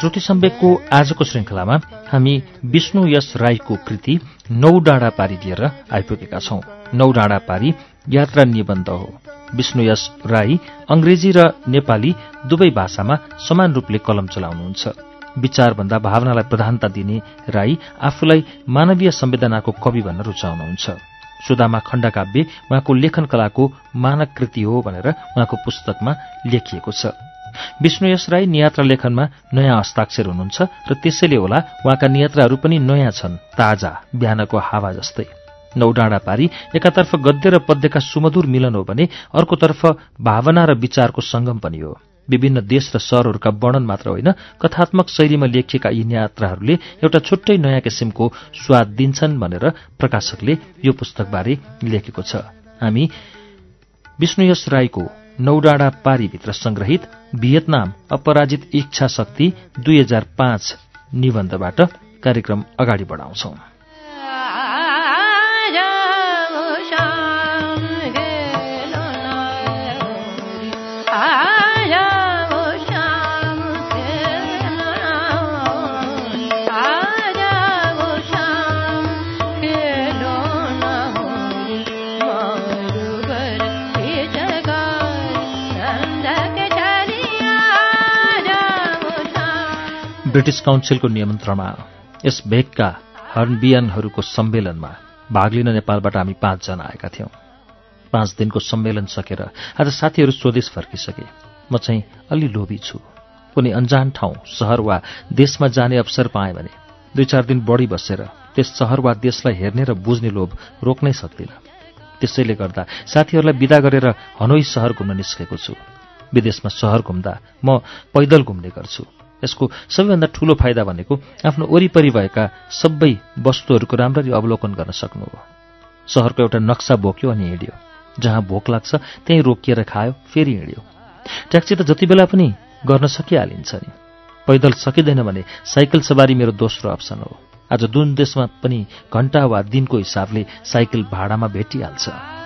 श्रुति सम्वेकको आजको श्रृङ्खलामा हामी विष्णु यश राईको कृति नौ डाँडा पारी लिएर आइपुगेका छौं। नौ डाँडा पारी यात्रा निबन्ध हो। विष्णु यश राई अंग्रेजी र नेपाली दुवै भाषामा समान रूपले कलम चलाउनुहुन्छ। विचारभन्दा भावनालाई प्रधानता दिने राई आफूलाई मानवीय संवेदनाको कवि भन्न रुचाउनुहुन्छ। सुदामा खण्डकाव्य उहाँको लेखन कलाको मानक कृति हो भनेर उहाँको पुस्तकमा लेखिएको छ। विष्णु यश राई नियात्रा लेखनमा नयाँ हस्ताक्षर हुनुहुन्छ र त्यसैले होला उहाँका नियात्राहरू पनि नयाँ छन् ताजा बिहानको हावा जस्तै। नौडाँडा पारी एकातर्फ गद्य र पद्यका सुमधुर मिलन हो भने अर्कोतर्फ भावना र विचारको संगम पनि हो। विभिन्न देश र शहरहरूका वर्णन मात्र होइन कथात्मक शैलीमा लेखिएका यी यात्राहरूले एउटा छुट्टै नयाँ किसिमको स्वाद दिन्छन् भनेर प्रकाशकले यो पुस्तकबारे लेखेको छ। हामी विष्णुयश राईको नौडाँडा पारीभित्र संग्रहित भियतनाम अपराजित इच्छा शक्ति दुई हजार पाँच निबन्धबाट कार्यक्रम अगाडि बढाउँछौ। ब्रिटिस काउन्सिलको नियन्त्रणमा यस भेगका हर्नबियनहरूको सम्मेलनमा भाग लिन नेपालबाट हामी पाँचजना आएका थियौं। पाँच दिनको सम्मेलन सकेर आज साथीहरू स्वदेश फर्किसके। म चाहिँ अलि लोभी छु। कुनै अन्जान ठाउँ सहर वा देशमा जाने अवसर पाएँ भने दुई चार दिन बढी बसेर त्यस सहर वा देशलाई हेर्ने र बुझ्ने लोभ रोक्नै सक्दिनँ। त्यसैले गर्दा साथीहरूलाई विदा गरेर हनोई सहर घुम्न निस्केको छु। विदेशमा सहर घुम्दा म पैदल घुम्ने गर्छु। यसको सबैभन्दा ठूलो फाइदा भनेको आफ्नो वरिपरि भएका सबै वस्तुहरूको राम्ररी अवलोकन गर्न सक्नु हो। सहरको एउटा नक्सा बोक्यो अनि हिँड्यो। जहाँ भोक लाग्छ त्यहीँ रोकिएर खायो फेरि हिँड्यो। ट्याक्सी त जति बेला पनि गर्न सकिहालिन्छ नि। पैदल सकिँदैन भने साइकल सवारी मेरो दोस्रो अप्सन हो। आज जुन देशमा पनि घण्टा वा दिनको हिसाबले साइकल भाडामा भेटिहाल्छ।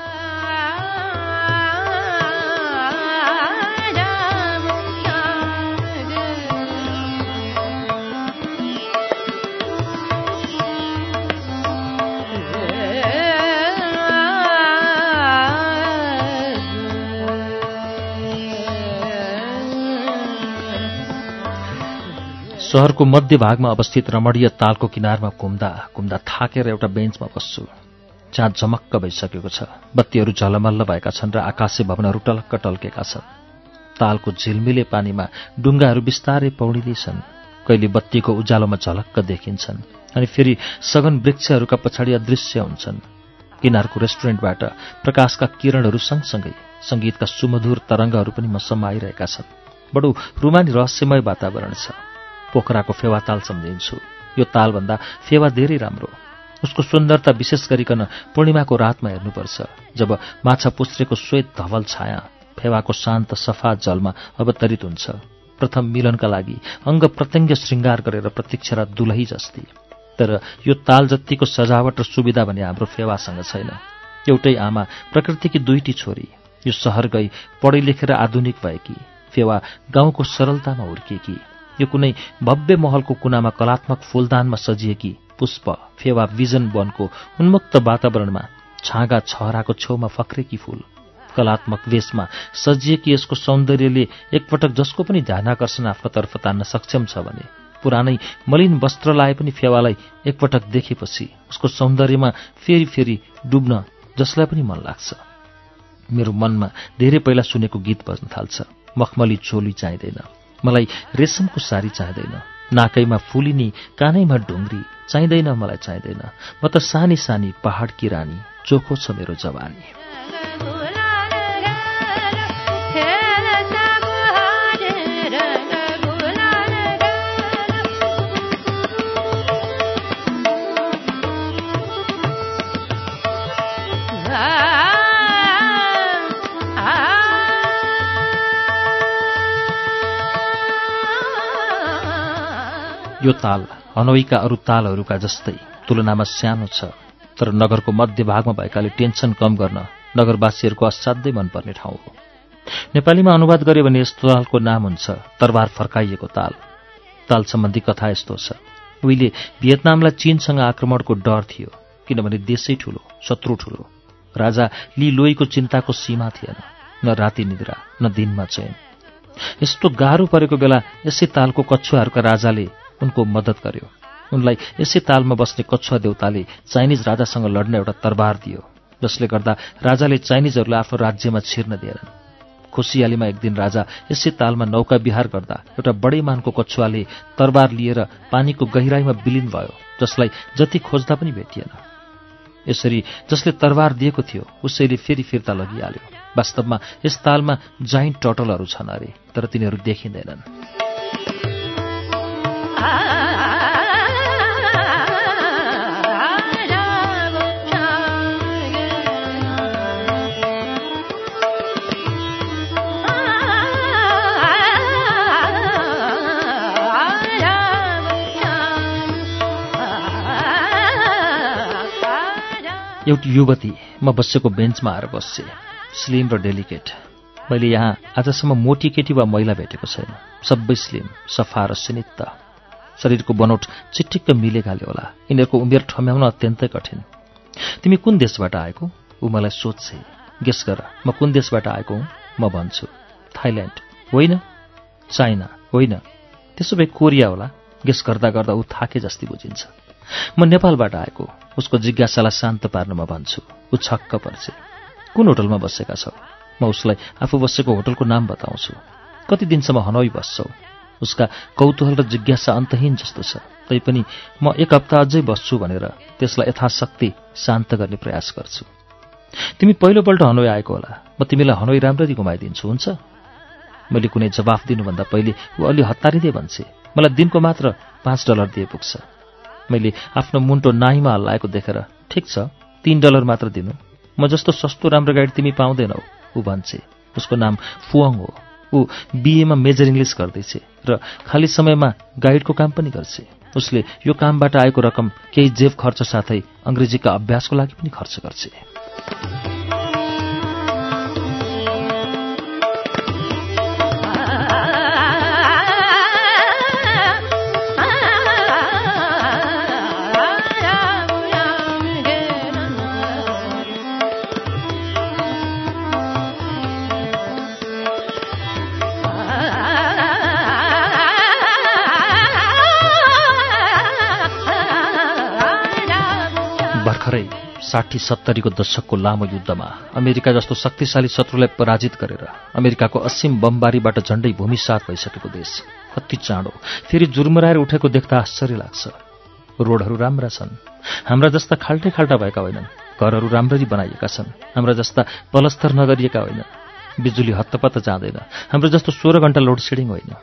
सहरको मध्य भागमा अवस्थित रमणीय तालको किनारमा घुम्दा घुम्दा थाकेर एउटा बेन्चमा बस्छु। जहाँ झमक्क भइसकेको छ। बत्तीहरू झलमल्ल भएका छन् र आकाशे भवनहरू टलक्क टल्केका छन्। तालको झिलमिले पानीमा डुङ्गाहरू बिस्तारै पौडिँदैछन्। कहिले बत्तीको उज्यालोमा झलक्क देखिन्छन् अनि फेरि सघन वृक्षहरूका पछाडि अदृश्य हुन्छन्। किनारको रेस्टुरेन्टबाट प्रकाशका किरणहरू सँगसँगै सङ्गीतका सुमधुर तरङ्गहरू पनि मसम्म आइरहेका छन्। बडो रुमानी रहस्यमय वातावरण छ। पोखराको फेवा ताल सम्झिन्छु। यो तालभन्दा फेवा धेरै राम्रो उसको सुन्दरता विशेष गरिकन पूर्णिमाको रातमा हेर्नुपर्छ। जब माछा पुस्रेको श्वेत धवल छाया फेवाको शान्त सफा जलमा अवतरित हुन्छ। प्रथम मिलनका लागि अङ्ग प्रत्यङ्ग श्रृङ्गार गरेर प्रतीक्षारत दुलही जस्ती। तर यो ताल जत्तिको सजावट र सुविधा भने हाम्रो फेवासँग छैन। एउटै आमा प्रकृतिकी दुईटी छोरी यो सहर गई पढै लेखेर आधुनिक भएकी फेवा गाउँको सरलतामा हुर्किएकी यो कुनै भव्य महलको कुनामा कलात्मक फूलदानमा सजिएकी पुष्प फेवा विजन वनको उन्मुक्त वातावरणमा छाँगा छहराको छेउमा फक्रेकी फूल। कलात्मक वेशमा सजिएकी यसको सौन्दर्यले एकपटक जसको पनि ध्यानाकर्षण आफ्नो तर्फ तान्न सक्षम छ भने पुरानै मलिन वस्त्र लाए पनि फेवालाई एकपटक देखेपछि उसको सौन्दर्यमा फेरि फेरि डुब्न जसलाई पनि मन लाग्छ। मेरो मनमा धेरै पहिला सुनेको गीत बज्न थाल्छ। मखमली चोली चाहिँदैन। मलाई रेशमको सारी चाहिँदैन। नाकैमा फुलिनी कानैमा ढुङ्ग्री चाहिँदैन मलाई चाहिँदैन। म त सानी सानी पहाडकी रानी चोखो छ मेरो जवानी। यो ताल हनोईका अरू तालहरूका जस्तै तुलनामा सानो छ तर नगरको मध्यभागमा भएकाले टेन्सन कम गर्न नगरवासीहरूको असाध्यै मनपर्ने ठाउँ हो। नेपालीमा अनुवाद गर्यो भने यस्तो तालको नाम हुन्छ तरबार फर्काइएको ताल। ताल सम्बन्धी कथा यस्तो छ। उहिले भियतनामलाई चीनसँग आक्रमणको डर थियो किनभने देशै ठुलो शत्रु ठुलो। राजा ली लोईको चिन्ताको सीमा थिएन न राति निद्रा न दिनमा चयन यस्तो गाह्रो परेको बेला यसै तालको कछुवाहरूका राजाले उनको मद्दत गर्यो। उनलाई यसै तालमा बस्ने कछुवा देउताले चाइनिज राजासँग लड्न एउटा तरबार दियो जसले गर्दा राजाले चाइनिजहरूलाई आफ्नो राज्यमा छिर्न दिएनन् खुसियालीमा एक दिन राजा यसै तालमा नौका विहार गर्दा एउटा बडै मानको कछुवाले तरबार लिएर पानीको गहिराईमा विलिन भयो जसलाई जति खोज्दा पनि भेटिएन। यसरी जसले तरबार दिएको थियो उसैले फेरि फिर्ता लगिहाल्यो। वास्तवमा यस तालमा जाइन्ट टटलहरू छन् अरे तर तिनीहरू देखिँदैनन्। एउटी युवती म बसेको बेन्चमा आएर बस्छे स्लिम र डेलिकेट। मैले यहाँ आजसम्म मोटी केटी वा महिला भेटेको छैन। सबै स्लिम सफा र सिनित्त। शरीरको बनोट चिट्टिक्क मिलेकाले होला। यिनीहरूको उमेर ठम्याउन अत्यन्तै कठिन। तिमी कुन देशबाट आएको? ऊ मलाई सोध्छे। गेस गर म कुन देशबाट आएको हुँ? म भन्छु थाइल्यान्ड। होइन? चाइना। होइन? त्यसो भए कोरिया होला। गेस गर्दा गर्दा ऊ थाके जस्तै बुझिन्छ। म नेपालबाट आएको उसको जिज्ञासालाई शान्त पार्न म भन्छु। ऊ छक्क पर्छ। कुन होटलमा बसेका छौ? म उसलाई आफू बसेको होटलको नाम बताउँछु। कति दिनसम्म हनोई बस्छौ? उसका कौतूहल र जिज्ञासा अन्तहीन जस्तो छ। तैपनि म एक हप्ता अझै बस्छु भनेर त्यसलाई यथाशक्ति शान्त गर्ने प्रयास गर्छु। तिमी पहिलोपल्ट हनोई आएको होला। म तिमीलाई हनोई राम्ररी घुमाइदिन्छु हुन्छ? मैले कुनै जवाफ दिनुभन्दा पहिले ऊ अलि हतारिँदै भन्छे मलाई दिनको मात्र पाँच डलर दिए पुग्छ। मैले आफ्नो मुन्टो नाहीमा हल्लाएको देखेर ठिक छ तीन डलर मात्र दिनु। म जस्तो सस्तो राम्रो गाइड तिमी पाउँदैनौ ऊ भन्छे। उसको नाम फुवाङ हो। ऊ बिएमा मेजर इङ्ग्लिस गर्दैछ। र खाली समयमा गाइडको काम पनि गर्छ। उसले यो कामबाट आएको रकम केही जेब खर्च साथै अङ्ग्रेजीका अभ्यासको लागि पनि खर्च गर्छ। साठी सत्तरीको दशकको लामो युद्धमा अमेरिका जस्तो शक्तिशाली शत्रुलाई पराजित गरेर अमेरिकाको असीम बमबारीबाट झण्डै भूमिसात भइसकेको देश कति चाँडो फेरि जुर्मराएर उठेको देख्दा आश्चर्य लाग्छ। रोडहरू राम्रा छन्। हाम्रा जस्ता खाल्टे खाल्टा भएका होइनन्। घरहरू राम्ररी बनाइएका छन्। हाम्रा जस्ता पलस्तर नगरिएका होइनन्। बिजुली हत्तपत्त जाँदैन। हाम्रो जस्तो सोह्र घण्टा लोडसेडिङ होइन।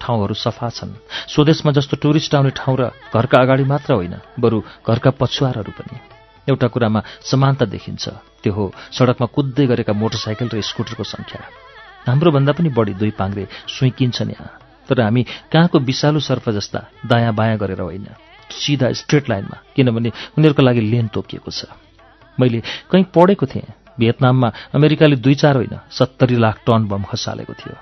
ठाउँहरू सफा छन्। स्वदेशमा जस्तो टुरिस्ट आउने ठाउँ र घरका अगाडि मात्र होइन बरु घरका पछुवारहरू पनि। एउटा कुरामा समानता देखिन्छ। त्यो हो सडकमा कुद्दै गरेका मोटरसाइकल र स्कुटरको सङ्ख्या। हाम्रोभन्दा पनि बढी दुई पाङ्रे सुइकिन्छन् यहाँ। तर हामी कहाँको विषालु सर्फ जस्ता दायाँ बायाँ गरेर होइन सिधा स्ट्रेट लाइनमा किनभने उनीहरूको लागि लेन तोकिएको छ। मैले कहीँ पढेको थिएँ भियतनाममा अमेरिकाले दुई चार होइन सत्तरी लाख टन बम खसालेको थियो।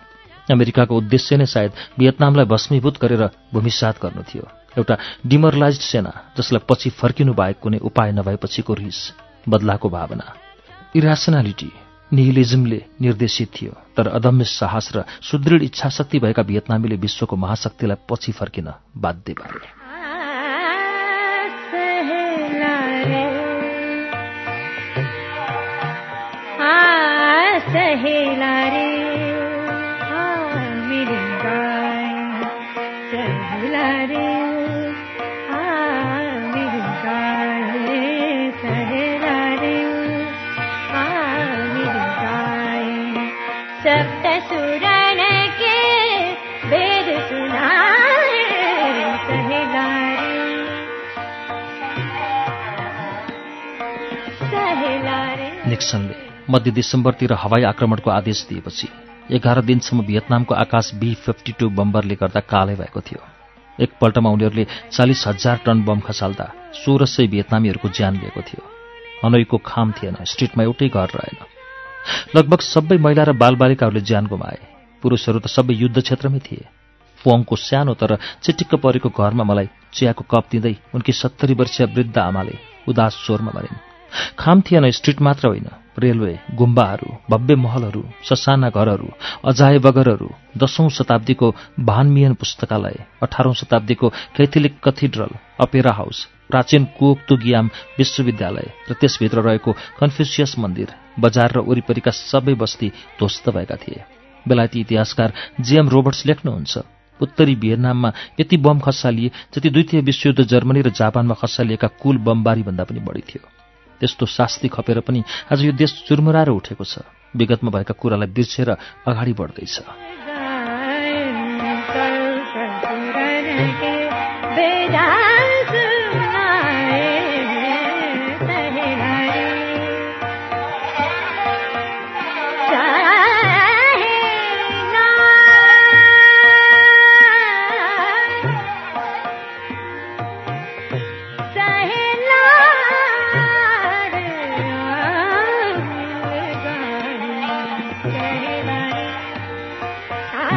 अमेरिकाको उद्देश्य नै सायद भियतनामलाई भस्मीभूत गरेर भूमिसात गर्नु थियो। एउटा डिमोरलाइज सेना जसलाई पछि फर्किनु बाहेक कुनै उपाय नभएपछिको रिस बदलाको भावना। इरासनालिटी निहिलिजमले निर्देशित थियो तर अदम्य साहस र सुदृढ इच्छाशक्ति भएका भियतनामीले विश्वको महाशक्तिलाई पछि फर्किन बाध्य गाय सहेला रे निक्सनले मध्य डिसेम्बरतिर हवाई आक्रमणको आदेश दिएपछि एघार दिनसम्म भियतनामको आकाश बी फिफ्टी टू बम्बरले गर्दा कालै भएको थियो। एकपल्टमा उनीहरूले चालिस हजार टन बम खसाल्दा सोह्र सय भियतनामीहरूको ज्यान लिएको थियो। हनोईको खाम थिएन स्ट्रिटमा एउटै घर रहेन। लगभग सबै महिला र बालबालिकाहरूले ज्यान गुमाए। पुरुषहरू त सबै युद्ध क्षेत्रमै थिए। फोङको सानो तर चिटिक्क परेको घरमा मलाई चियाको कप दिँदै उनकी सत्तरी वर्षीय वृद्ध आमाले उदास स्वरमा भनिन् खाम थिएन स्ट्रिट मात्र होइन। रेलवे गुम्बाहरू भव्य महलहरू ससाना घरहरू अजाय बगरहरू दशौं शताब्दीको भानमियन पुस्तकालय अठारौं शताब्दीको कैथोलिक कथिड्रल अपेरा हाउस प्राचीन कुओक्तुगियाम विश्वविद्यालय र त्यसभित्र रहेको कन्फ्युसियस मन्दिर बजार र वरिपरिका सबै बस्ती ध्वस्त भएका थिए। बेलायती इतिहासकार जेएम रोबर्ट्स लेख्नुहुन्छ उत्तरी भियतनाममा यति बम खसालिए जति द्वितीय विश्वयुद्ध जर्मनी र जापानमा खसालिएका कुल बमबारी भन्दा पनि बढी थियो। त्यस्तो शास्ति खपेर पनि आज यो देश चुरमुराएर उठेको छ। विगतमा भएका कुरालाई बिर्सेर अगाडि बढ्दैछ।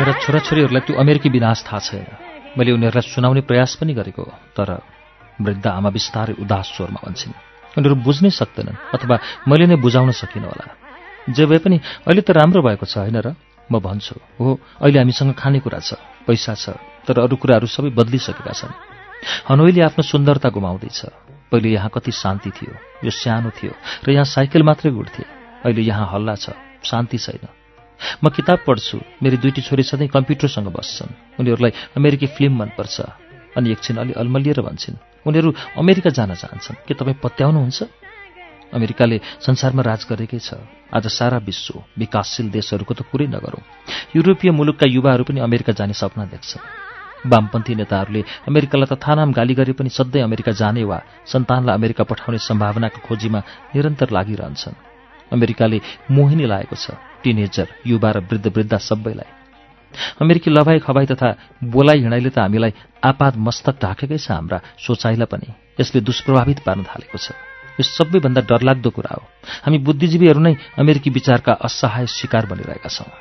मेरा छोराछोरीहरूलाई त्यो अमेरिकी विनाश थाहा छैन। मैले उनीहरूलाई सुनाउने प्रयास पनि गरेको तर वृद्ध आमा बिस्तारै उदास स्वरमा भन्छन्। उनीहरू बुझ्नै सक्दैनन् अथवा मैले नै बुझाउन सकिनँ होला। जे भए पनि अहिले त राम्रो भएको छ होइन र? म भन्छु हो अहिले हामीसँग खानेकुरा छ पैसा छ तर अरू कुराहरू सबै बदलिसकेका छन्। हनोइले आफ्नो सुन्दरता गुमाउँदैछ। पहिले यहाँ कति शान्ति थियो यो सानो थियो र यहाँ साइकल मात्रै उड्थे अहिले यहाँ हल्ला छ शान्ति छैन। म किताब पढ्छु। मेरी दुईटी छोरी सधैँ कम्प्युटरसँग बस्छन्। उनीहरूलाई अमेरिकी फिल्म मनपर्छ। अनि एकछिन अलि अल्मलिएर भन्छन्। उनीहरू अमेरिका जान चाहन्छन्। के तपाईँ पत्याउनुहुन्छ? अमेरिकाले संसारमा राज गरेकै छ। आज सारा विश्व विकासशील देशहरूको त कुरै नगरौँ। युरोपीय मुलुकका युवाहरू पनि अमेरिका जाने सपना देख्छन्। वामपन्थी नेताहरूले अमेरिकालाई तथानाम गाली गरे पनि सधैँ अमेरिका जाने वा सन्तानलाई अमेरिका पठाउने सम्भावनाको खोजीमा निरन्तर लागिरहन्छन्। अमेरिकाले मोहिनी लागेको छ टिनेजर युवा र वृद्ध वृद्धा सबैलाई। अमेरिकी लभाइ खबाई तथा बोलाइ हिँडाइले त हामीलाई आपात मस्तक ढाकेकै छ हाम्रा सोचाइलाई पनि। यसले दुष्प्रभावित पार्न थालेको छ। यो सबैभन्दा डरलाग्दो कुरा हो। हामी बुद्धिजीवीहरू नै अमेरिकी विचारका असहाय शिकार बनिरहेका छौँ।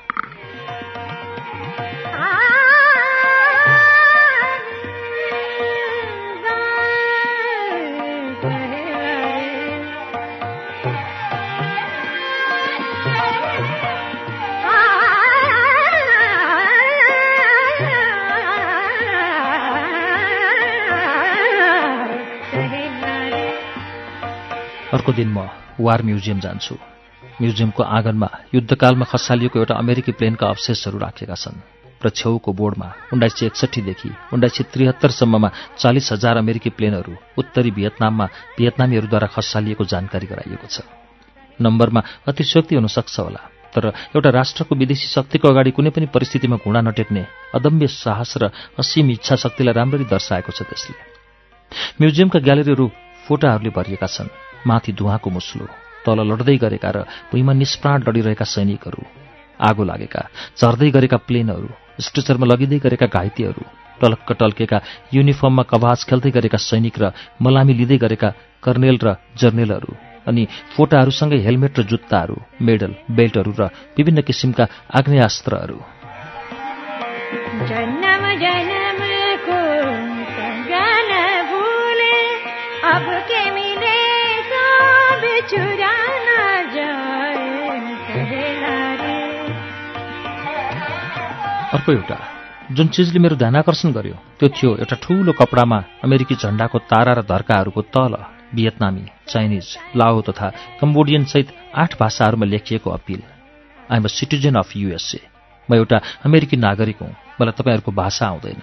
अर्को दिन म वार म्युजियम जान्छु। म्युजियमको आँगनमा युद्धकालमा खसालिएको एउटा अमेरिकी प्लेनका अवशेषहरू राखेका छन्। र छेउको बोर्डमा उन्नाइस सय एकसट्ठीदेखि उन्नाइस सय त्रिहत्तरसम्ममा चालिस हजार अमेरिकी प्लेनहरू उत्तरी भियतनाममा भियतनामीहरूद्वारा खसालिएको जानकारी गराइएको छ। नम्बरमा अतिशक्ति हुनसक्छ होला तर एउटा राष्ट्रको विदेशी शक्तिको अगाडि कुनै पनि परिस्थितिमा घुँडा नटेक्ने अदम्य साहस र असीम इच्छा शक्तिलाई राम्ररी दर्शाएको छ त्यसले। म्युजियमका ग्यालेरीहरू फोटाहरूले भरिएका छन्। माथि धुवाको मुस्लो तल लड्दै गरेका र भुइँमा निष्प्राण लडिरहेका सैनिकहरू आगो लागेका झर्दै गरेका प्लेनहरू स्ट्रेचरमा लगिँदै गरेका घाइतेहरू टलक्क टल्केका युनिफर्ममा कवाज खेल्दै गरेका सैनिक र मलामी लिँदै गरेका कर्नेल र जर्नेलहरू अनि फोटाहरूसँगै हेलमेट र जुत्ताहरू मेडल बेल्टहरू र विभिन्न किसिमका आग्नेयास्त्रहरू। अब अर्को एउटा जुन चिजले मेरो ध्यान आकर्षण गर्यो त्यो थियो एउटा ठूलो कपडामा अमेरिकी झण्डाको तारा र धर्काहरूको तल भियतनामी चाइनिज लाओ तथा कम्बोडियन सहित आठ भाषाहरूमा लेखिएको appeal. I am a citizen of USA म एउटा अमेरिकी नागरिक हुँ मलाई तपाईँहरूको भाषा आउँदैन।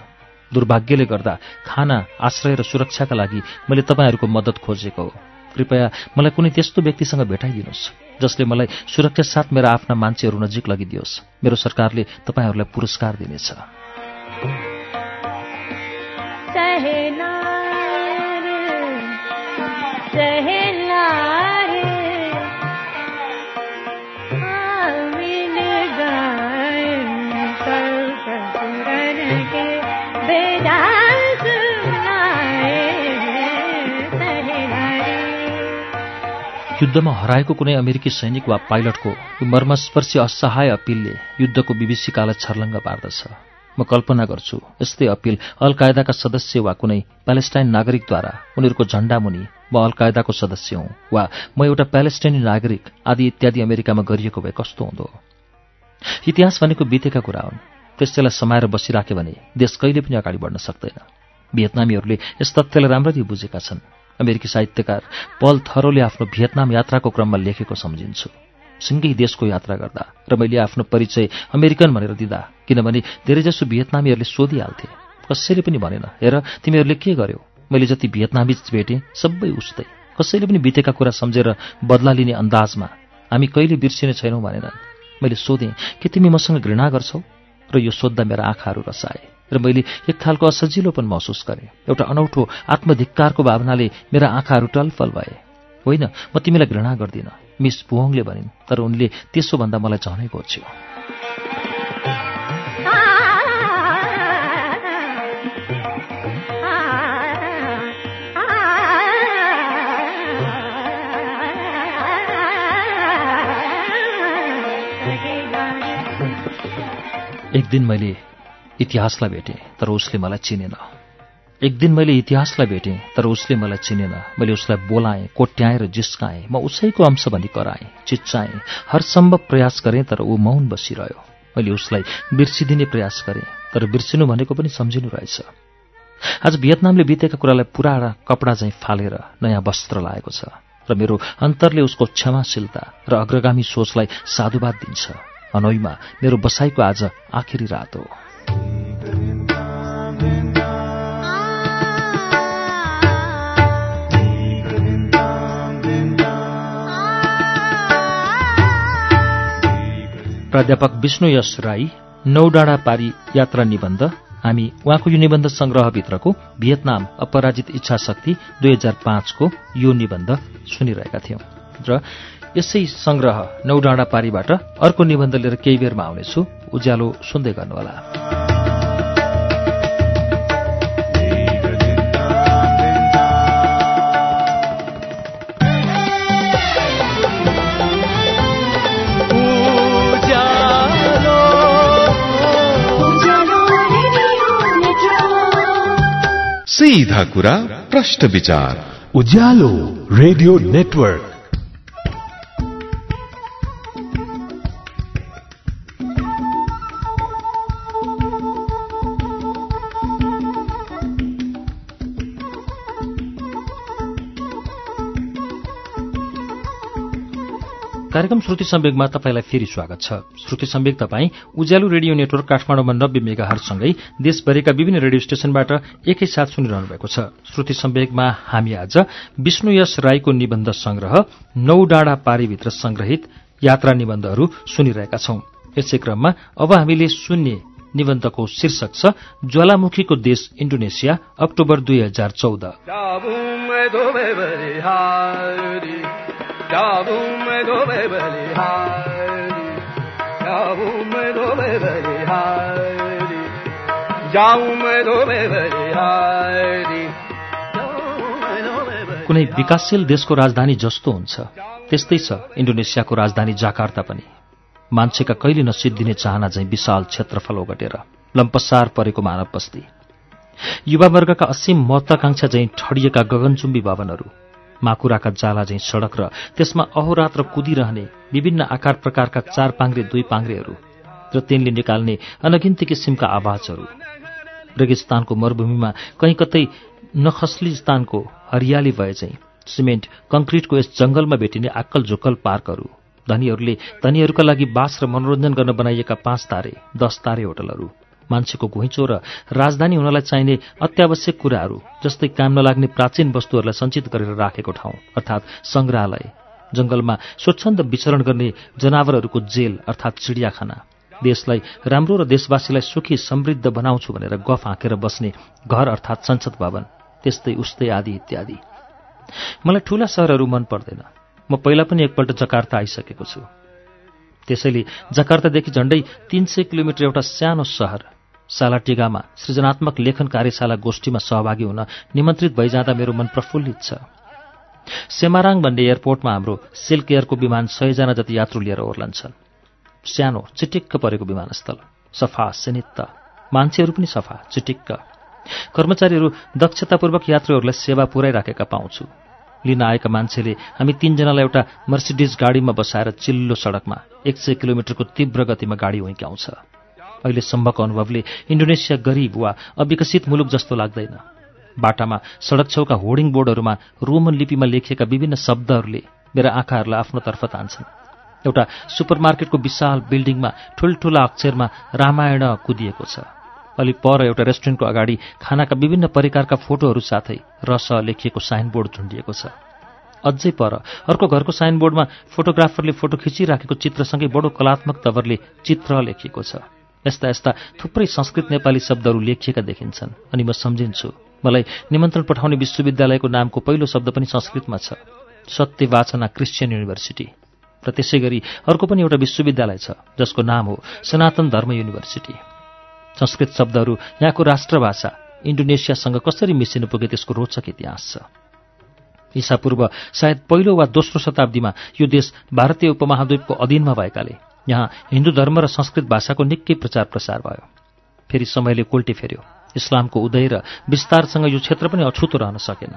दुर्भाग्यले गर्दा खाना आश्रय र सुरक्षाका लागि मैले तपाईँहरूको मद्दत खोजेको हो। कृपया मलाई कुनै त्यस्तो व्यक्तिसँग भेटाइदिनुहोस् जसले मलाई सुरक्षा साथ मेरा आफ्ना मान्छेहरू नजिक लगिदियोस्। मेरो सरकारले तपाईँहरूलाई पुरस्कार दिनेछ। सहना युद्धमा हराएको कुनै अमेरिकी सैनिक वा पाइलटको यो मर्मस्पर्शी असहाय अपिलले युद्धको विभीषिकालाई छर्लङ्ग पार्दछ। म कल्पना गर्छु यस्तै अपिल अल कायदाका सदस्य वा कुनै प्यालेस्टाइन नागरिकद्वारा उनीहरूको झण्डामुनि म अल कायदाको सदस्य हुँ वा म एउटा प्यालेस्टाइनी नागरिक आदि इत्यादि अमेरिकामा गरिएको भए कस्तो हुँदो? इतिहास भनेको बितेका कुरा हुन्। त्यसैलाई समाएर बसिराख्यो भने देश कहिले पनि अगाडि बढ्न सक्दैन। भियतनामीहरूले यस तथ्यलाई राम्ररी बुझेका छन्। अमेरिकी साहित्यकार पल थरोले आफ्नो भियतनाम यात्राको क्रममा लेखेको सम्झिन्छु। सँगै देशको यात्रा गर्दा र मैले आफ्नो परिचय अमेरिकन भनेर दिँदा किनभने धेरैजसो भियतनामीहरूले सोधिहाल्थे। कसैले पनि भनेन हेर तिमीहरूले के गर्यौ? मैले जति भियतनामी भेटेँ सबै उस्तै। कसैले पनि बितेका कुरा सम्झेर बदला लिने अन्दाजमा हामी कहिले बिर्सिने छैनौँ भनेनन्। मैले सोधेँ के तिमी मसँग घृणा गर्छौ? र यो सोद्धा मेरा आँखाहरू रसाए। र मैले एक खालको असजिलोपन महसुस गरेँ। एउटा अनौठो आत्मधिक्कारको भावनाले मेरा आँखाहरू टलफल भए। होइन म तिमीलाई घृणा गर्दिनँ मिस पुहोङले भनिन् तर उनले त्यसो भन्दा मलाई झनै गोर्छ्यो एक दिन मैले इतिहासलाई भेटेँ तर उसले मलाई चिनेन। एक दिन मैले इतिहासलाई भेटेँ तर उसले मलाई चिनेन। मैले उसलाई बोलाएँ कोट्याएँ र जिस्काएँ। म उसैको अंश भनी कराएँ चिच्चाएँ। हरसम्भव प्रयास गरेँ तर ऊ मौन बसिरह्यो। मैले उसलाई बिर्सिदिने प्रयास गरेँ तर बिर्सिनु भनेको पनि सम्झिनु रहेछ। आज भियतनामले बितेका कुरालाई पुराना कपडा चाहिँ फालेर नयाँ वस्त्र लाएको छ र मेरो अन्तरले उसको क्षमाशीलता र अग्रगामी सोचलाई साधुवाद दिन्छ। हनोईमा मेरो बसाईको आज आखिरी रात हो। प्राध्यापक विष्णु यश राई नौडाँडा पारी यात्रा निबन्ध हामी उहाँको यो निबन्ध संग्रहभित्रको भियतनाम अपराजित इच्छा शक्ति दुई हजार पाँचको यो निबन्ध सुनिरहेका थियौं। र यसै संग्रह नौडाँडा पारीबाट अर्को निबन्ध लिएर केही बेरमा आउनेछु। उज्यालो सुन्दै गर्नुहोला। सीधा कुरा प्रश्न विचार। Ujyaalo radio network. कार्यक्रम श्रुति सम्वेगमा तपाईँलाई फेरि स्वागत छ। श्रुति सम्वेग तपाईँ उज्यालो रेडियो नेटवर्क काठमाडौँमा नब्बे मेगाहरूसँगै देशभरिका विभिन्न रेडियो स्टेशनबाट एकैसाथ सुनिरहनु भएको छ। श्रुति सम्वेगमा हामी आज विष्णु यश राईको निबन्ध संग्रह नौ डाँडा पारीभित्र संग्रहित यात्रा निबन्धहरू सुनिरहेका छौं। यसै क्रममा अब हामीले सुन्ने निबन्धको शीर्षक छ ज्वालामुखीको देश इन्डोनेसिया अक्टोबर दुई हजार चौध। कुनै विकासशील देशको राजधानी जस्तो हुन्छ। त्यस्तै छ इन्डोनेसियाको राजधानी जाकार्ता पनि। मान्छेका कहिले नसिद्धिने चाहना चाहिँ विशाल क्षेत्रफल ओगटेर लम्पसार परेको मानव बस्ती युवावर्गका असीम महत्वाकांक्षा चाहिँ ठडिएका गगनचुम्बी भवनहरू माकुराका जाला झैँ सडक र त्यसमा अहोरात्र कुदिरहने विभिन्न आकार प्रकारका चार पाङ्ग्रे दुई पाङ्ग्रेहरू र तिनले निकाल्ने अनगिन्ती किसिमका आवाजहरू। रेगिस्तानको मरूभूमिमा कहीँ कतै नखस्ली स्थानको हरियाली भए चाहिँ सिमेन्ट कंक्रिटको यस जंगलमा भेटिने आक्कल झोक्कल पार्कहरू धनीहरूले धनीहरूका लागि बास र मनोरञ्जन गर्न बनाइएका पाँच तारे दस तारे होटलहरू। मान्छेको घुइँचो र राजधानी हुनलाई चाहिने अत्यावश्यक कुराहरू जस्तै काम नलाग्ने प्राचीन वस्तुहरूलाई सञ्चित गरेर राखेको ठाउँ अर्थात् सङ्ग्रहालय जंगलमा स्वच्छन्द विचरण गर्ने जनावरहरूको जेल अर्थात् चिडियाखाना। देशलाई राम्रो र देशवासीलाई सुखी समृद्ध बनाउँछु भनेर गफ हाँकेर बस्ने घर अर्थात् संसद भवन त्यस्तै उस्तै आदि इत्यादि। मलाई ठूला सहरहरू मन पर्दैन। म पहिला पनि एकपल्ट जकार्ता आइसकेको छु। त्यसैले जकार्तादेखि झण्डै तीन सय किलोमिटर एउटा सानो सहर सालाटिगामा सृजनात्मक लेखन कार्यशाला गोष्ठीमा सहभागी हुन निमन्त्रित भइजाँदा मेरो मन प्रफुल्लित छ। सेमाराङ भन्ने एयरपोर्टमा हाम्रो सिल्क एयरको विमान सयजना जति यात्रु लिएर ओर्लन्छन्। सानो चिटिक्क परेको विमानस्थल सफा सिनित्त। मान्छेहरू पनि सफा चिटिक्क। कर्मचारीहरू दक्षतापूर्वक यात्रुहरूलाई सेवा पुर्याइराखेका पाउँछु। लिन आएका मान्छेले हामी तीनजनालाई एउटा मर्सिडिज गाडीमा बसाएर चिल्लो सडकमा एक सय किलोमिटरको तीव्र गतिमा गाडी हुइक्याउँछ। अहिलेसम्मको अनुभवले इन्डोनेसिया गरिब वा अविकसित मुलुक जस्तो लाग्दैन। बाटामा सडक छेउका होर्डिङ बोर्डहरूमा रोमन लिपिमा लेखिएका विभिन्न शब्दहरूले मेरा आँखाहरूलाई आफ्नोतर्फ तान्छन्। एउटा सुपरमार्केटको विशाल बिल्डिङमा ठुल्ठुला अक्षरमा रामायण कुदिएको छ। अलि पर एउटा रेस्टुरेन्टको अगाडि खानाका विभिन्न परिकारका फोटोहरू साथै रस लेखिएको साइनबोर्ड झुन्डिएको छ। अझै पर अर्को घरको साइनबोर्डमा फोटोग्राफरले फोटो खिचिराखेको चित्रसँगै बडो कलात्मक तवरले चित्र लेखिएको छ। यस्ता यस्ता थुप्रै संस्कृत नेपाली शब्दहरू लेखिएका देखिन्छन्। अनि म सम्झिन्छु मलाई निमन्त्रण पठाउने विश्वविद्यालयको नामको पहिलो शब्द पनि संस्कृतमा छ। सत्यवाचना क्रिस्चियन युनिभर्सिटी। र त्यसै गरी अर्को पनि एउटा विश्वविद्यालय छ जसको नाम हो सनातन धर्म युनिभर्सिटी। संस्कृत शब्दहरू यहाँको राष्ट्रभाषा इन्डोनेसियासँग कसरी मिसिनु पुगे त्यसको रोचक इतिहास छ। ईसापूर्व सायद पहिलो वा दोस्रो शताब्दीमा यो देश भारतीय उपमहाद्वीपको अधीनमा भएकाले यहाँ हिन्दू धर्म र संस्कृत भाषाको निकै प्रचार प्रसार भयो। फेरि समयले कोल्टी फेर्यो। इस्लामको उदय र विस्तारसँग यो क्षेत्र पनि अछुतो रहन सकेन।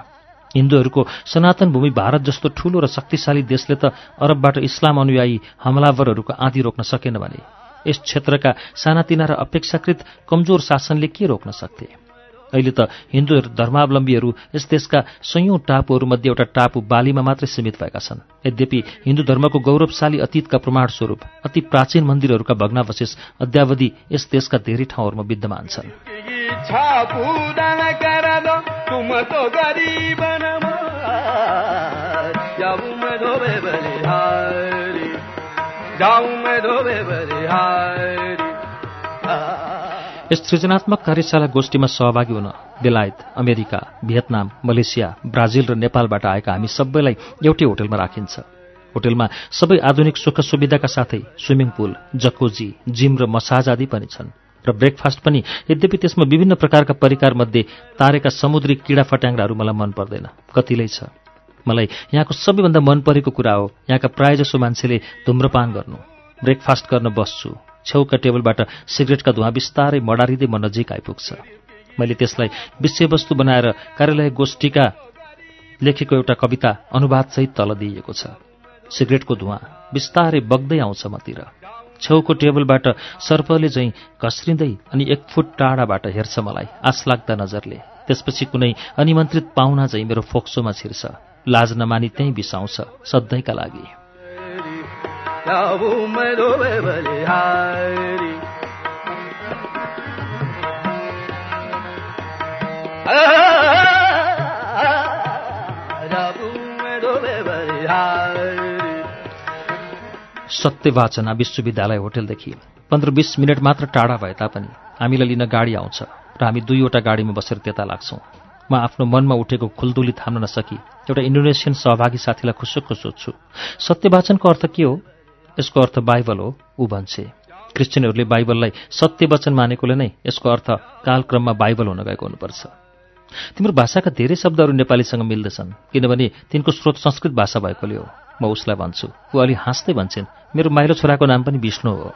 हिन्दूहरूको सनातन भूमि भारत जस्तो ठूलो र शक्तिशाली देशले त अरबबाट इस्लाम अनुयायी हमलावरहरूको आँधी रोक्न सकेन भने यस क्षेत्रका सानातिना र अपेक्षाकृत कमजोर शासनले के रोक्न सक्थे? अहिले त हिन्दू धर्मावलम्बीहरू यस देशका सयौं टापुहरूमध्ये एउटा टापु बालीमा मात्रै सीमित भएका छन्। यद्यपि हिन्दू धर्मको गौरवशाली अतीतका प्रमाण स्वरूप अति प्राचीन मन्दिरहरूका भग्नावशेष अद्यावधि यस देशका धेरै ठाउँहरूमा विद्यमान छन्। यस सृजनात्मक कार्यशाला गोष्ठीमा सहभागी हुन बेलायत अमेरिका भियतनाम मलेसिया ब्राजिल र नेपालबाट आएका हामी सबैलाई एउटै होटलमा राखिन्छ। होटलमा सबै आधुनिक सुख सुविधाका साथै स्विमिङ पुल जकोजी जिम र मसाज आदि पनि छन्। र ब्रेकफास्ट पनि यद्यपि त्यसमा विभिन्न प्रकारका परिकारमध्ये तारेका समुद्री किडा फट्याङ्ग्राहरू मलाई मन पर्दैन। कतिलै छ। मलाई यहाँको सबैभन्दा मन परेको कुरा हो यहाँका प्रायजसो मान्छेले धुम्रपान गर्नु। ब्रेकफास्ट गर्न बस्छु। छेउका टेबलबाट सिगरेटका धुवा बिस्तारै मडारिँदै म नजिक आइपुग्छ। मैले त्यसलाई विषयवस्तु बनाएर कार्यालय गोष्ठीका लेखेको एउटा कविता अनुवादसहित तल दिइएको छ। सिगरेटको धुवा बिस्तारै बग्दै आउँछ मतिर। छेउको टेबलबाट सर्पले झैँ घस्रिँदै अनि एक फुट टाढाबाट हेर्छ मलाई आशलाग्दा नजरले। त्यसपछि कुनै अनिमन्त्रित पाहुना झैँ मेरो फोक्सोमा छिर्छ। लाज नमानी त्यहीँ बिसाउँछ सधैँका लागि। जाऊं मैं धोबे बलिहारी जाऊं मैं धोबे बलिहारी सत्यवाचना विश्वविद्यालय होटलदेखि पन्ध्र बिस मिनट मात्र टाढा भए तापनि हामीलाई लिन गाडी आउँछ र हामी दुईवटा गाडीमा बसेर त्यता लाग्छौँ। म आफ्नो मनमा उठेको खुल्दुली थाम्न नसकी एउटा इन्डोनेसियन सहभागी साथीलाई खुसुक्क सोध्छु सत्यवाचनको अर्थ के हो? यसको अर्थ बाइबल हो ऊ भन्छे। क्रिस्चियनहरूले बाइबललाई सत्यवचन मानेकोले नै यसको अर्थ कालक्रममा बाइबल हुन गएको हुनुपर्छ। तिम्रो भाषाका धेरै शब्दहरू नेपालीसँग मिल्दछन् किनभने तिनको स्रोत संस्कृत भाषा भएकोले हो। म उसलाई भन्छु ऊ अलि हाँस्दै भन्छन् मेरो माइलो छोराको नाम पनि विष्णु हो।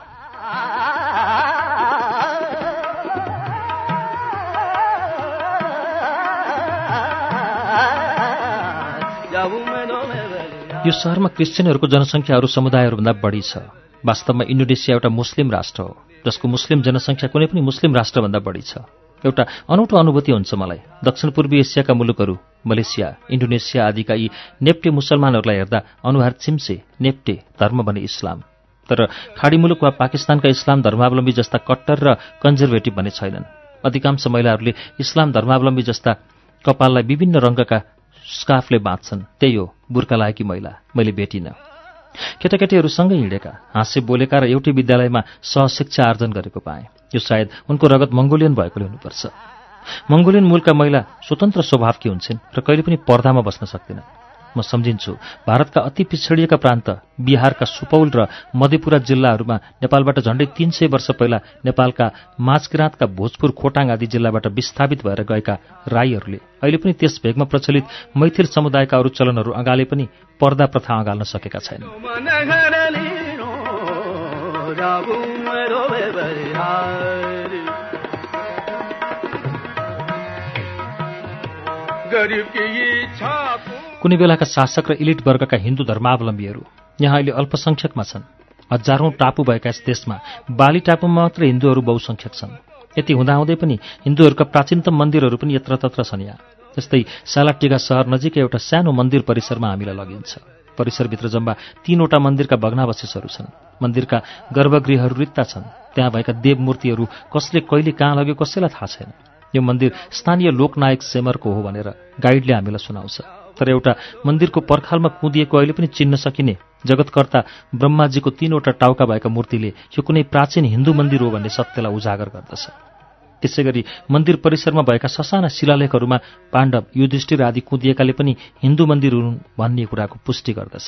यो सहरमा क्रिस्चियनहरूको जनसङ्ख्या अरू समुदायहरूभन्दा बढी छ। वास्तवमा इन्डोनेसिया एउटा मुस्लिम राष्ट्र हो जसको मुस्लिम जनसङ्ख्या कुनै पनि मुस्लिम राष्ट्रभन्दा बढी छ। एउटा अनौठो अनुभूति हुन्छ मलाई। दक्षिण पूर्वी एसियाका मुलुकहरू मलेसिया इन्डोनेसिया आदिका यी नेप्टे मुसलमानहरूलाई हेर्दा अनुहार चिम्से नेप्टे धर्म भने इस्लाम। तर खाडी मुलुक वा पाकिस्तानका इस्लाम धर्मावलम्बी जस्ता कट्टर र कन्जर्भेटिभ भने छैनन्। अधिकांश महिलाहरूले इस्लाम धर्मावलम्बी जस्ता कपाललाई विभिन्न रङ्गका स्कार्फले बाँध्छन्। त्यही हो बुर्खा लागेकी महिला मैले भेटिनँ। केटाकेटीहरू सँगै हिँडेका हाँसे बोलेका र एउटै विद्यालयमा सहशिक्षा आर्जन गरेको पाएँ। यो सायद उनको रगत मङ्गोलियन भएकोले हुनुपर्छ। मङ्गोलियन मूलका महिला स्वतन्त्र स्वभावकी हुन्छन् र कहिले पनि पर्दामा बस्न सक्दिनन्। म सम्झिन्छु भारतका अति पिछडिएका प्रान्त बिहारका सुपौल र मधेपुरा जिल्लाहरूमा नेपालबाट झण्डै तीन सय वर्ष पहिला नेपालका माझकिराँतका भोजपुर खोटाङ आदि जिल्लाबाट विस्थापित भएर गएका राईहरूले। अहिले पनि त्यस भेगमा प्रचलित मैथिल समुदायका अरू चलनहरू अगाले पनि पर्दा प्रथा अँगाल्न सकेका छैनन्। गरीब को कुनै बेलाका शासक र इलिट वर्गका हिन्दू धर्मावलम्बीहरू यहाँ अहिले अल्पसंख्यकमा छन्। हजारौं टापु भएका यस देशमा बाली टापुमा मात्र हिन्दूहरू बहुसंख्यक छन्। यति हुँदाहुँदै पनि हिन्दूहरूका प्राचीनतम मन्दिरहरू पनि यत्रतत्र छन् यहाँ। जस्तै सालाटिगा सहर नजिकै एउटा सानो मन्दिर परिसरमा हामीलाई लगिन्छ। परिसरभित्र जम्मा तीनवटा मन्दिरका भग्नावशेषहरू छन्। मन्दिरका गर्भगृहहरू रित्ता छन्। त्यहाँ भएका देवमूर्तिहरू कसले कहिले कहाँ लग्यो कसैलाई थाहा छैन। यो मन्दिर स्थानीय लोकनायक सेमरको हो भनेर गाइडले हामीलाई सुनाउँछ। तर एउटा मन्दिरको पर्खालमा कुदिएको अहिले पनि चिन्न सकिने जगतकर्ता ब्रह्माजीको तीनवटा टाउका भएका मूर्तिले यो कुनै प्राचीन हिन्दू मन्दिर हो भन्ने सत्यलाई उजागर गर्दछ। त्यसै गरी मन्दिर परिसरमा भएका ससाना शिलालेखहरूमा पाण्डव युधिष्ठिर आदि कुदिएकाले पनि हिन्दू मन्दिर हुन् भन्ने कुराको पुष्टि गर्दछ।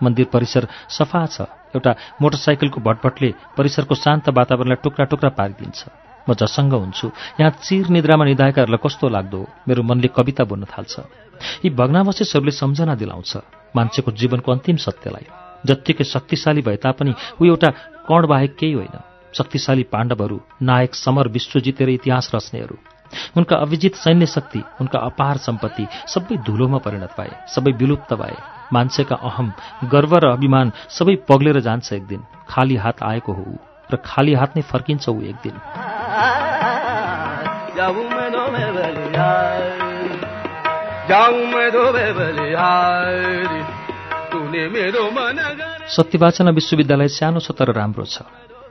मन्दिर परिसर सफा छ एउटा मोटरसाइकलको भटभटले परिसरको शान्त वातावरणलाई टुक्रा टुक्रा पारिदिन्छ। म जसङ्ग हुन्छु। यहाँ चिर निद्रामा निधाएकाहरूलाई कस्तो लाग्दो? मेरो मनले कविता बोल्न थाल्छ। यी भग्नावशेषहरूले सम्झना दिलाउँछ मान्छेको जीवनको अन्तिम सत्यलाई। जत्तिकै शक्तिशाली भए तापनि ऊ एउटा कणबाहेक केही होइन। शक्तिशाली पाण्डवहरू नायक समर विश्व जितेर इतिहास रच्नेहरू। उनका अविजित सैन्य शक्ति उनका अपार सम्पत्ति सबै धुलोमा परिणत भए सबै विलुप्त भए। मान्छेका अहम गर्व र अभिमान सबै पग्लेर जान्छ एक दिन खाली हात आएको हो र खाली हात नै फर्किन्छ ऊ एक दिन जाऊं मैं सत्यवाचन विश्वविद्यालय सानो छ तर राम्रो छ।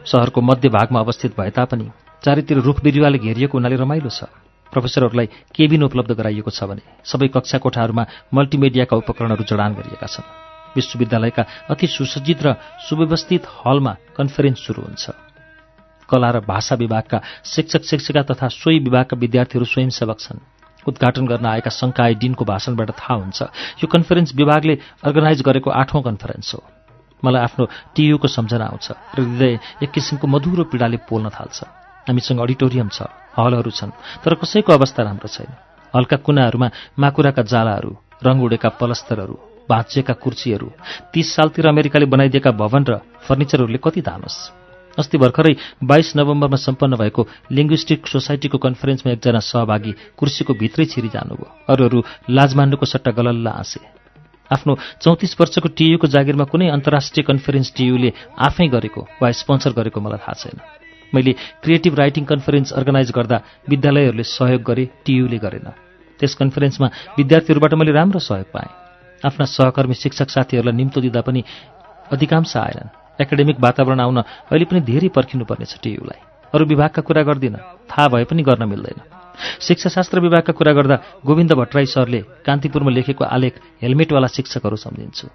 सहरको मध्य भागमा अवस्थित भए तापनि चारैतिर रुख बिरुवाले घेरिएको हुनाले रमाइलो छ। प्रोफेसरहरूलाई केबिन उपलब्ध गराइएको छ भने सबै कक्षा कोठाहरूमा मल्टिमिडियाका उपकरणहरू जडान गरिएका छन्। विश्वविद्यालयका अति सुसज्जित र सुव्यवस्थित हलमा कन्फरेन्स सुरु हुन्छ। कला र भाषा विभागका शिक्षक शिक्षिका तथा सोही विभागका विद्यार्थीहरू स्वयंसेवक छन्। उद्घाटन गर्न आएका संकाय डिनको भाषणबाट थाहा हुन्छ। यो कन्फरेन्स विभागले अर्गनाइज गरेको आठौं कन्फरेन्स हो। मलाई आफ्नो टियुको सम्झना आउँछ र हृदय एक किसिमको मधुरो पीडाले पोल्न थाल्छ। हामीसँग अडिटोरियम छ हलहरू छन् तर कसैको अवस्था राम्रो छैन। हलका कुनाहरूमा माकुराका जालाहरू रङ उडेका पलस्तरहरू भाँचिएका कुर्सीहरू तीस सालतिर अमेरिकाले बनाइदिएका भवन र फर्निचरहरूले कति धानोस्। अस्ति भर्खरै बाइस नोभेम्बरमा सम्पन्न भएको लिङ्ग्विस्टिक सोसाइटीको कन्फरेन्समा एकजना सहभागी कुर्सीको भित्रै छिरी जानुभयो। अरूहरू लाज मान्नुको सट्टा गलल्ला आँसे आफ्नो चौतिस वर्षको टियुको जागिरमा कुनै अन्तर्राष्ट्रिय कन्फरेन्स टियुले आफै गरेको वा स्पोन्सर गरेको मलाई थाहा छैन। मैले क्रिएटिभ राइटिङ कन्फरेन्स अर्गनाइज गर्दा विद्यालयहरूले सहयोग गरे टियुले गरेन। त्यस कन्फरेन्समा विद्यार्थीहरूबाट मैले राम्रो सहयोग पाएँ। आफ्ना सहकर्मी शिक्षक साथीहरूलाई निम्तो दिँदा पनि अधिकांश आएनन्। एकाडेमिक वातावरण आउन अहिले पनि धेरै पर्खिनुपर्नेछ टियुलाई। अरू विभागका कुरा गर्दिन थाहा भए पनि गर्न मिल्दैन। शिक्षाशास्त्र विभागका कुरा गर्दा गोविन्द भट्टराई सरले कान्तिपुरमा लेखेको आलेख हेलमेटवाला शिक्षकहरू सम्झिन्छु।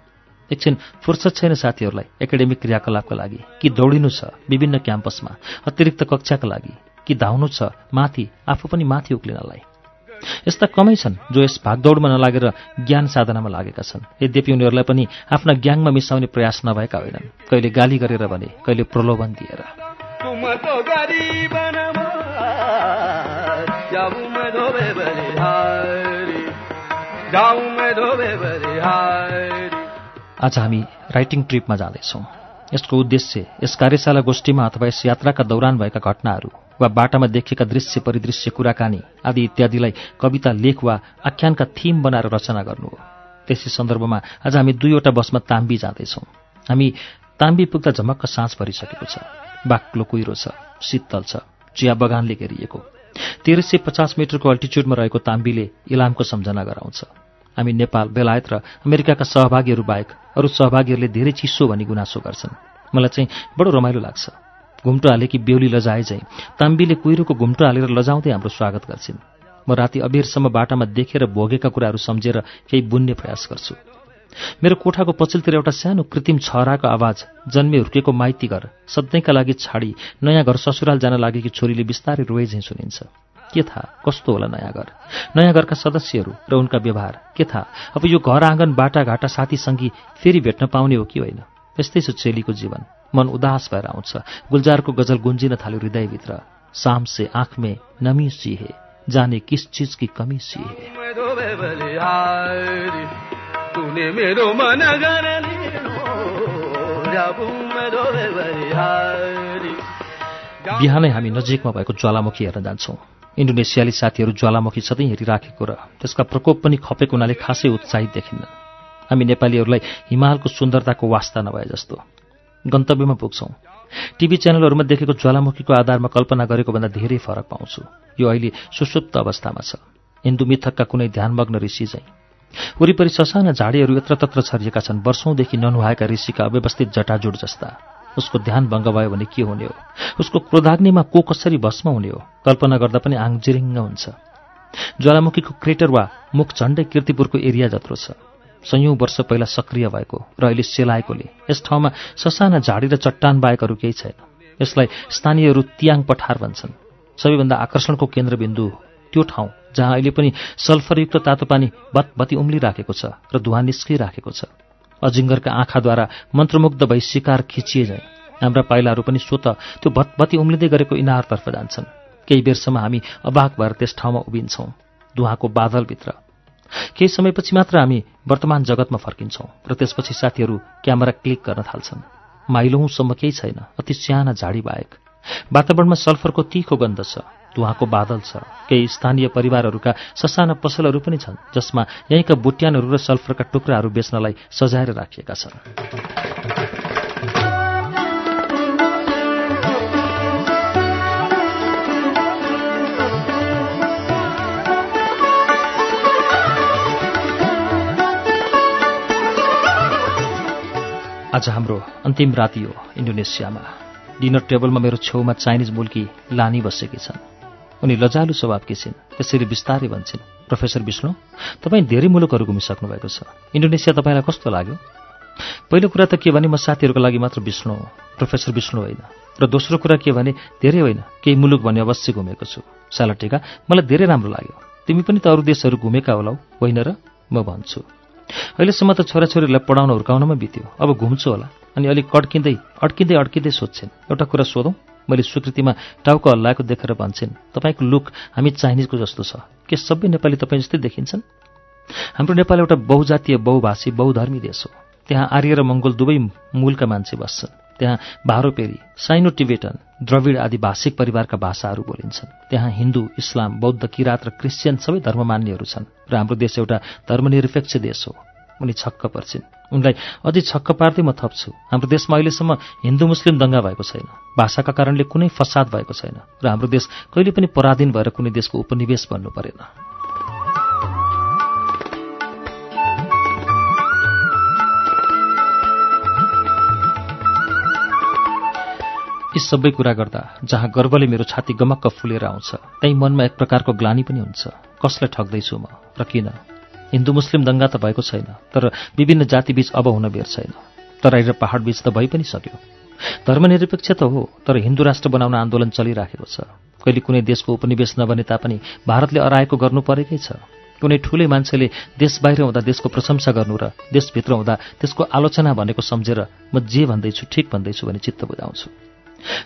एकछिन फुर्सद छैन साथीहरूलाई एकाडेमिक क्रियाकलापका लागि। कि दौडिनु छ विभिन्न क्याम्पसमा अतिरिक्त कक्षाका लागि। कि धाउनु छ माथि आफू पनि माथि उक्लिनलाई। यस्ता कमै छन् जो यस भागदौडमा नलागेर ज्ञान साधनामा लागेका छन्। यद्यपि उनीहरूलाई पनि आफ्ना ग्याङमा मिसाउने प्रयास नभएका होइनन्। कहिले गाली गरेर भने कहिले प्रलोभन दिएर। आज हामी राइटिङ ट्रिपमा जाँदैछौँ। यसको उद्देश्य यस कार्यशाला गोष्ठीमा अथवा यस यात्राका दौरान भएका घटनाहरू वा बाटामा देखिएका दृश्य परिदृश्य कुराकानी आदि इत्यादिलाई कविता लेख वा आख्यानका थीम बनाएर रचना गर्नु हो। त्यसै सन्दर्भमा आज हामी दुईवटा बसमा ताम्बी जाँदैछौँ। हामी ताम्बी पुग्दा झमक्क साँझ परिसकेको छ। बाक्लो कुहिरो छ शीतल छ चिया बगानले घेरिएको। तेह्र सय पचास मिटरको अल्टिच्युडमा रहेको ताम्बीले इलामको सम्झना गराउँछ। हामी नेपाल बेलायत र अमेरिकाका सहभागीहरू बाहेक अरू सहभागीहरूले धेरै चिसो भनी गुनासो गर्छन्। मलाई चाहिँ बडो रमाइलो लाग्छ। घुम्टो हालेकी बेहुली लजाए चाहिँ ताम्बीले कुहिरोको घुम्टो हालेर लजाउँदै हाम्रो स्वागत गर्छिन्। म राति अबेरसम्म बाटामा देखेर भोगेका कुराहरू सम्झेर केही बुन्ने प्रयास गर्छु। मेरो कोठाको पछिल्तिर एउटा सानो कृत्रिम छहराको आवाज जन्मे हुर्केको माइती घर सधैँका लागि छाडी नयाँ घर ससुराल जान लागेकी छोरीले बिस्तारै रोए झैँ सुनिन्छ। के थाहा कस्तो होला नयाँ घर? नयाँ घरका सदस्यहरू र उनका व्यवहार के थाहा? अब यो घर आँगन बाटाघाटा साथीसँगी फेरि भेट्न पाउने हो कि होइन? यस्तै छ चेलीको जीवन। मन उदास भएर आउँछ। गुल्जारको गजल गुन्जिन थाल्यो हृदयभित्र। शाम से आँख नमी सी है जाने किस चीज की कमी सी है मेरो बलिहारी तूने मेरो मन मेरो बलिहारी बिहानै हामी नजिकमा भएको ज्वालामुखी हेर्न जान्छौँ। इन्डोनेसियाली साथीहरू ज्वालामुखी सधैँ हेरिराखेको र त्यसका प्रकोप पनि खपेको हुनाले खासै उत्साहित देखिन्नन् हामी नेपालीहरूलाई हिमालको सुन्दरताको वास्ता नभए जस्तो। गन्तव्यमा पुग्छौँ। टिभी च्यानलहरूमा देखेको ज्वालामुखीको आधारमा कल्पना गरेको भन्दा धेरै फरक पाउँछु। यो अहिले सुसुप्त अवस्थामा छ। हिन्दू मिथकका कुनै ध्यानमग्न ऋषि चाहिँ वरिपरि ससाना झाडीहरू यत्रतत्र छरिएका छन्। वर्षौंदेखि ननुहाएका ऋषिका अव्यवस्थित जटाजुट जस्ता। उसको ध्यान भङ्ग भयो भने के हुने हो? उसको क्रोधाग्निमा को कसरी भस्म हुने हो? कल्पना गर्दा पनि आङ जिरिङ्ग हुन्छ। ज्वालामुखीको क्रेटर वा मुख झण्डै किर्तिपुरको एरिया जत्रो छ। सयौं वर्ष पहिला सक्रिय भएको र अहिले सेलाएकोले यस ठाउँमा ससाना झाडी र चट्टान बाहेक अरू केही छैन। यसलाई स्थानीयहरू तियाङ पठार भन्छन्। सबैभन्दा आकर्षणको केन्द्रबिन्दु त्यो ठाउँ जहाँ अहिले पनि सल्फरयुक्त तातो पानी बतबती उम्लिराखेको छ र धुवा निस्किराखेको छ। अजिङ्गरका आँखाद्वारा मन्त्रमुग्ध भई शिकार खिचिए झैँ हाम्रा पाइलाहरू पनि स्वत त्यो भतबती उम्लिँदै गरेको इनारतर्फ जान्छन्। केही बेरसम्म हामी अबाक भएर त्यस ठाउँमा उभिन्छौँ। धुवाको बादलभित्र केही समयपछि मात्र हामी वर्तमान जगतमा फर्किन्छौँ र त्यसपछि साथीहरू क्यामेरा क्लिक गर्न थाल्छन्। माइलौँसम्म केही छैन अति साना झाडी बाहेक। वातावरणमा सल्फरको तीखो गन्ध छ धुवाको बादल छ केही स्थानीय परिवारहरूका ससाना पसलहरू पनि छन् जसमा यहीँका बुट्यानहरू र सल्फरका टुक्राहरू बेच्नलाई सजाएर राखिएका छन्। आज हाम्रो अन्तिम राति हो इन्डोनेसियामा। डिनर टेबलमा मेरो छेउमा चाइनिज मुल्की लानी बसेकी छन्। उनी लजालु स्वभावकी छिन् त्यसरी बिस्तारै भन्छन् प्रोफेसर विष्णु तपाईँ धेरै मुलुकहरू घुमिसक्नु भएको छ। इन्डोनेसिया तपाईँलाई कस्तो लाग्यो? पहिलो कुरा त के भने म साथीहरूको लागि मात्र विष्णु हो प्रोफेसर विष्णु होइन। र दोस्रो कुरा के भने धेरै होइन केही मुलुक भने अवश्य घुमेको छु। सालाटिका मलाई धेरै राम्रो लाग्यो। तिमी पनि त अरू देशहरू घुमेका होलाउ होइन र? म भन्छु। अहिलेसम्म त छोराछोरीलाई पढाउन हुर्काउनमा बित्यो। अब घुम्छु होला। अनि अलिक अड्किँदै अड्किँदै अड्किँदै सोध्छन् एउटा कुरा सोधौँ? मैले स्वीकृतिमा टाउको हल्लाएको देखेर भन्छन् तपाईँको लुक हामी चाइनिजको जस्तो छ। के सबै नेपाली तपाईँ जस्तै देखिन्छन्? हाम्रो नेपाल एउटा बहुजातीय बहुभाषी बहुधर्मी देश हो। त्यहाँ आर्य र मङ्गोल दुवै मूलका मान्छे बस्छन्। त्यहाँ भारोपेरी साइनो टिबेटन द्रविड आदि भाषिक परिवारका भाषाहरू बोलिन्छन्। त्यहाँ हिन्दू इस्लाम बौद्ध किराँत र क्रिस्चियन सबै धर्ममान्यहरू छन् र हाम्रो देश एउटा धर्मनिरपेक्ष देश हो। उनी छक्क पर्छिन्। उनलाई अझै छक्क पार्दै म थप्छु। हाम्रो देशमा अहिलेसम्म हिन्दू मुस्लिम दङ्गा भएको छैन। भाषाका कारणले कुनै फसाद भएको छैन। र हाम्रो देश कहिले पनि पराधीन भएर कुनै देशको उपनिवेश बन्नु परेन। यी सबै कुरा गर्दा जहाँ गर्वले मेरो छाती गमक्क फुलेर आउँछ त्यही मनमा एक प्रकारको ग्लानी पनि हुन्छ। कसलाई ठग्दैछु म? र किन? हिन्दू मुस्लिम दङ्गा त भएको छैन तर विभिन्न जातिबीच अब हुन बेर छैन। तराई र पहाडबीच त भइ पनि सक्यो। धर्मनिरपेक्ष त हो तर हिन्दू राष्ट्र बनाउन आन्दोलन चलिराखेको छ। कहिले कुनै देशको उपनिवेश नबने तापनि भारतले अराएको गर्नु परेकै छ। कुनै ठुलै मान्छेले देश बाहिर हुँदा देशको प्रशंसा गर्नु र देशभित्र हुँदा त्यसको आलोचना भनेको सम्झेर म जे भन्दैछु ठिक भन्दैछु भने चित्त बुझाउँछु।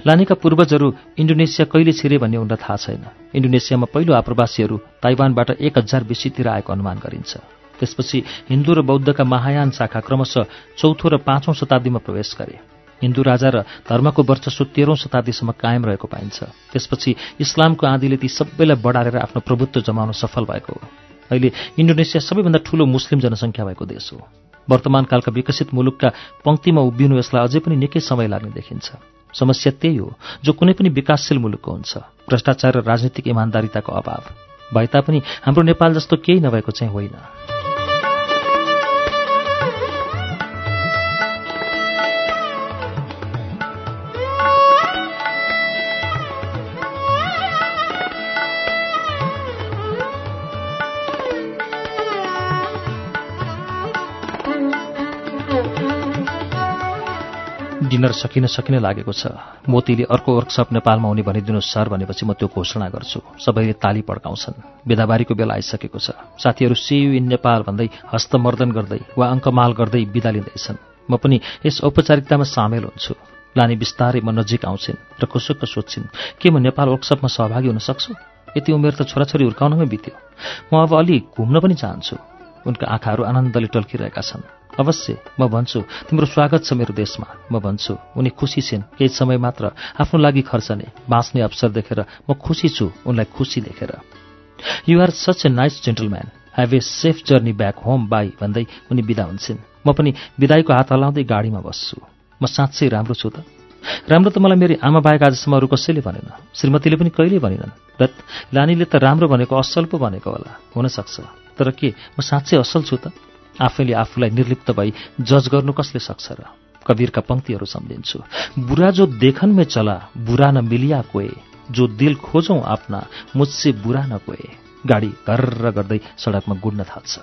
लानेका पूर्वजहरू इन्डोनेसिया कहिले छिरे भन्ने उनलाई थाहा छैन। इन्डोनेसियामा पहिलो आप्रवासीहरू ताइवानबाट एक हजार बिसीतिर आएको अनुमान गरिन्छ। त्यसपछि हिन्दू र बौद्धका महायान शाखा क्रमशः चौथो र पाँचौं शताब्दीमा प्रवेश गरे। हिन्दू राजा र धर्मको वर्चस्व तेह्रौं शताब्दीसम्म कायम रहेको पाइन्छ। त्यसपछि इस्लामको आँधीले ती सबैलाई बढारेर आफ्नो प्रभुत्व जमाउन सफल भएको हो। अहिले इन्डोनेसिया सबैभन्दा ठूलो मुस्लिम जनसङ्ख्या भएको देश हो। वर्तमानकालका विकसित मुलुकका पङ्क्तिमा उभिनु यसलाई अझै पनि निकै समय लाग्ने देखिन्छ। समस्या त्यही हो जो कुनै पनि विकासशील मुलुकको हुन्छ। भ्रष्टाचार र राजनीतिक इमान्दारिताको अभाव। भए तापनि हाम्रो नेपाल जस्तो केही नभएको चाहिँ होइन। डिनर सकिन सकिन लागेको छ। मोतीले अर्को वर्कसप नेपालमा हुने भनिदिनु सर भनेपछि म त्यो घोषणा गर्छु। सबैले ताली पड्काउँछन्। बेदाबारीको बेला आइसकेको छ। साथीहरू सियु इन नेपाल भन्दै हस्तमर्दन गर्दै वा अङ्कमाल गर्दै बिदा लिँदैछन्। म पनि यस औपचारिकतामा सामेल हुन्छु। लानी बिस्तारै म नजिक आउँछिन् र खुसुक्क सोध्छिन् के म नेपाल वर्कसपमा सहभागी हुन सक्छु? यति उमेर त छोराछोरी हुर्काउनमै बित्यो। म अब अलि घुम्न पनि चाहन्छु। उनका आँखाहरू आनन्दले टल्किरहेका छन्। अवश्य म भन्छु तिम्रो स्वागत छ मेरो देशमा। म भन्छु उनी खुसी छिन्। केही समय मात्र आफ्नो लागि खर्चने बाँच्ने अवसर देखेर म खुसी छु उनलाई खुसी देखेर। You are such a nice gentleman have a safe journey back home bye भन्दै उनी बिदा हुन्छन्। म पनि बिदाईको हात हलाउँदै गाडीमा बस्छु। म साँच्चै राम्रो छु त। राम्रो त मलाई मेरी आमा बाहेक आजसम्म अरू कसैले भनेन। श्रीमतीले पनि कहिल्यै भनेनन्। र लानीले त राम्रो भनेको असल पो भनेको होला। हुनसक्छ। तर के? म साँच्चै असल छु त। आफैले आफूलाई निर्लिप्त भई जज गर्नु कसले सक्छ र? कबीरका पंक्तिहरू सम्झिन्छु। बुरा जो देखन में चला बुरा न मिलिया कोए। जो दिल खोजौं आफ्ना मुझसे बुरा न कोए। गाडी घर्र गर्दै सडकमा गुड्न थाल्छ।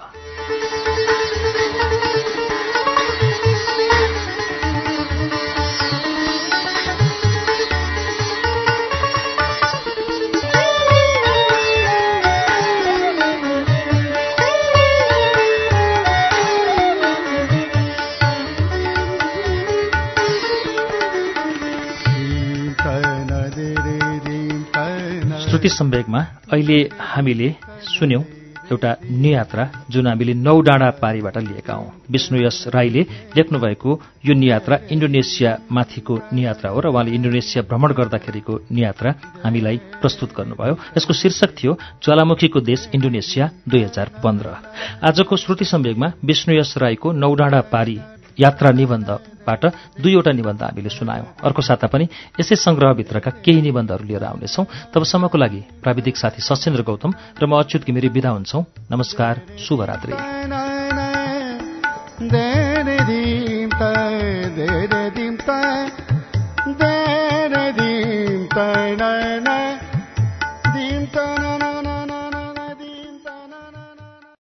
श्रुति सम्वेकमा अहिले हामीले सुन्यौं एउटा नियात्रा जुन हामीले नौ डाँडा पारीबाट लिएका हौं। विष्णु यश राईले लेख्नु भएको यो नियात्रा इन्डोनेसिया माथिको नियात्रा हो र उहाँले इन्डोनेसिया भ्रमण गर्दाखेरिको नियात्रा हामीलाई प्रस्तुत गर्नुभयो। यसको शीर्षक थियो ज्वालामुखीको देश इन्डोनेसिया दुई हजार पन्ध्र। आजको श्रुति सम्वेकमा विष्णु यश राईको नौ डाँडा पारी यात्रा निबन्धबाट दुईवटा निबन्ध हामीले सुनायौं। अर्को साता पनि यसै संग्रहभित्रका केही निबन्धहरू लिएर आउनेछौं। तबसम्मको लागि प्राविधिक साथी सशेन्द्र गौतम र म अच्युत घिमिरे विदा हुन्छौ। नमस्कार शुभरात्री।